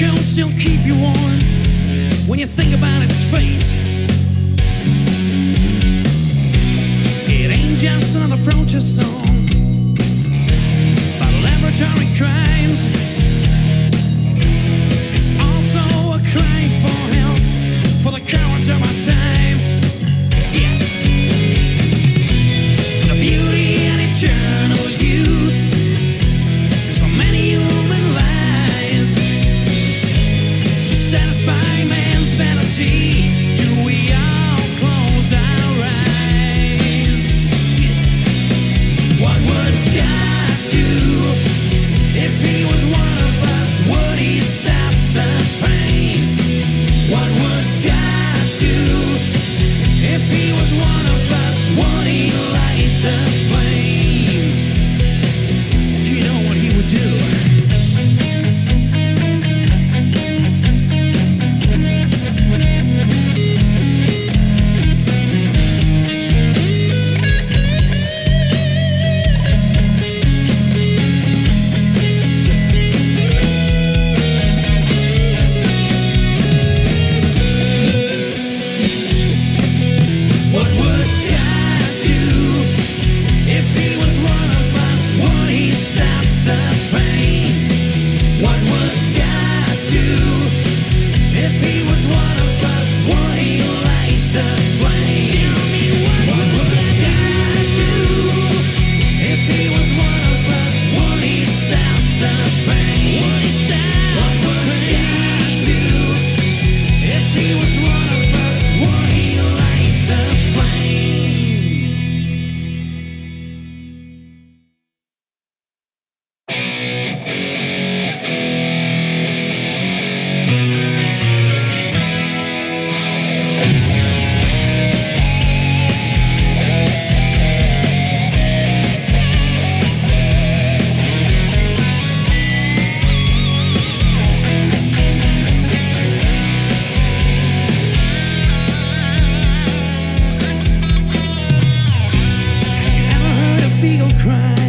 can still keep you warm when you think about its fate. It ain't just another protest song about laboratory crimes. It's also a cry for help for the cowards of our time. crying.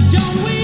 Don't we?